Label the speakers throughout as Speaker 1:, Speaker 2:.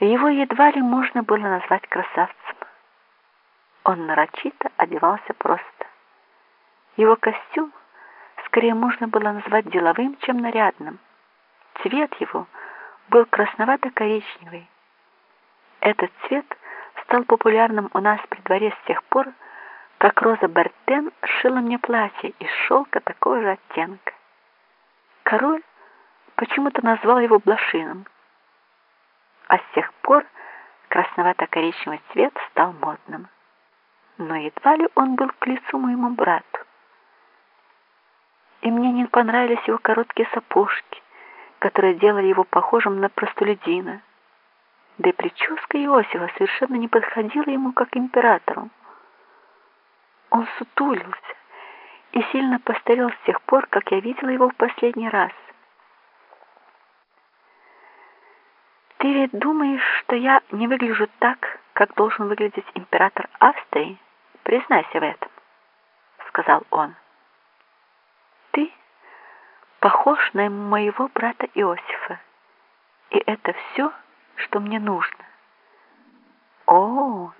Speaker 1: Его едва ли можно было назвать красавцем. Он нарочито одевался просто. Его костюм скорее можно было назвать деловым, чем нарядным. Цвет его был красновато-коричневый. Этот цвет стал популярным у нас при дворе с тех пор, как Роза Бертен шила мне платье из шелка такого же оттенка. Король почему-то назвал его блошином а с тех пор красновато-коричневый цвет стал модным. Но едва ли он был к лицу моему брату. И мне не понравились его короткие сапожки, которые делали его похожим на простолюдина. Да и прическа Иосифа совершенно не подходила ему как императору. Он сутулился и сильно постарел с тех пор, как я видела его в последний раз. Ты ведь думаешь, что я не выгляжу так, как должен выглядеть император Австрии? Признайся в этом, сказал он. Ты похож на моего брата Иосифа, и это все, что мне нужно. О,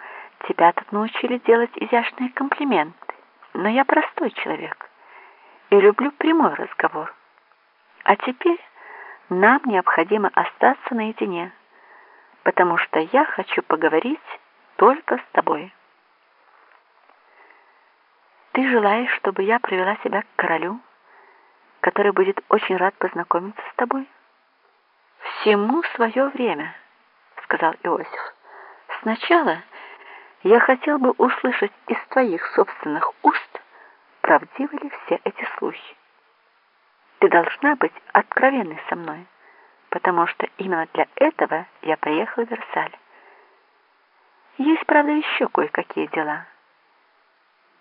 Speaker 1: тебя тут научили делать изящные комплименты, но я простой человек и люблю прямой разговор. А теперь нам необходимо остаться наедине, потому что я хочу поговорить только с тобой. Ты желаешь, чтобы я привела тебя к королю, который будет очень рад познакомиться с тобой? Всему свое время, сказал Иосиф. Сначала я хотел бы услышать из твоих собственных уст, правдивы ли все эти слухи. Ты должна быть откровенной со мной, потому что именно для этого я приехала в Версаль. Есть, правда, еще кое-какие дела.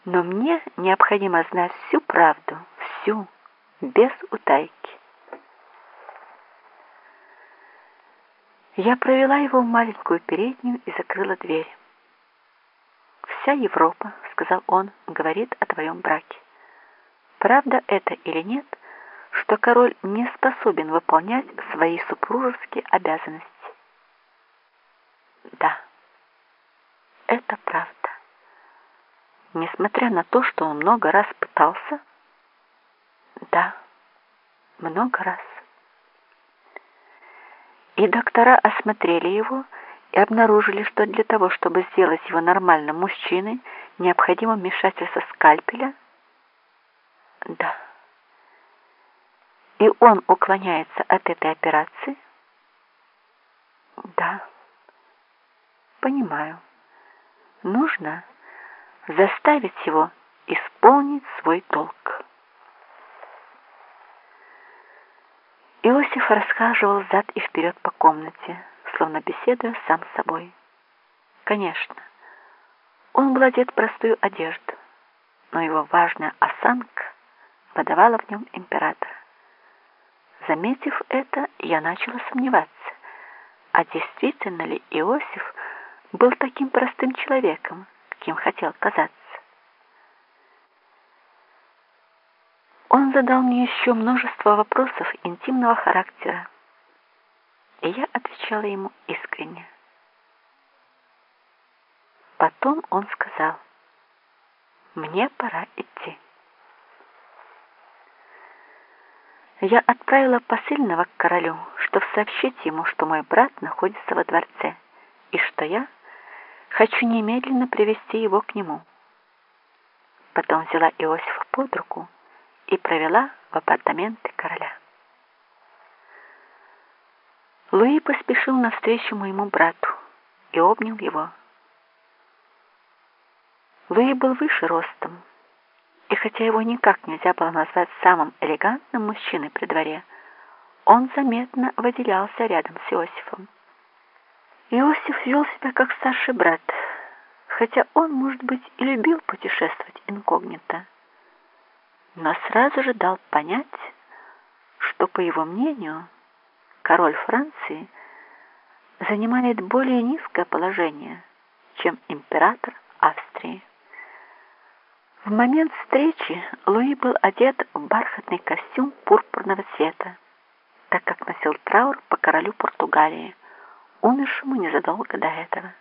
Speaker 1: Но мне необходимо знать всю правду, всю, без утайки. Я провела его в маленькую переднюю и закрыла дверь. «Вся Европа, — сказал он, — говорит о твоем браке. Правда это или нет — что король не способен выполнять свои супружеские обязанности. Да, это правда. Несмотря на то, что он много раз пытался, да, много раз. И доктора осмотрели его и обнаружили, что для того, чтобы сделать его нормальным мужчиной, необходимо вмешательство скальпеля. Да. И он уклоняется от этой операции? Да. Понимаю. Нужно заставить его исполнить свой долг. Иосиф расхаживал зад и вперед по комнате, словно беседуя сам с собой. Конечно, он был одет в простую одежду, но его важная осанка выдавала в нем императора. Заметив это, я начала сомневаться, а действительно ли Иосиф был таким простым человеком, каким хотел казаться. Он задал мне еще множество вопросов интимного характера, и я отвечала ему искренне. Потом он сказал, «Мне пора идти». Я отправила посыльного к королю, чтобы сообщить ему, что мой брат находится во дворце, и что я хочу немедленно привести его к нему. Потом взяла Иосифа под руку и провела в апартаменты короля. Луи поспешил навстречу моему брату и обнял его. Луи был выше ростом, и хотя его никак нельзя было назвать самым элегантным мужчиной при дворе, он заметно выделялся рядом с Иосифом. Иосиф вел себя как старший брат, хотя он, может быть, и любил путешествовать инкогнито, но сразу же дал понять, что, по его мнению, король Франции занимает более низкое положение, чем император Австрии. В момент встречи Луи был одет в бархатный костюм пурпурного цвета, так как носил траур по королю Португалии, умершему незадолго до этого.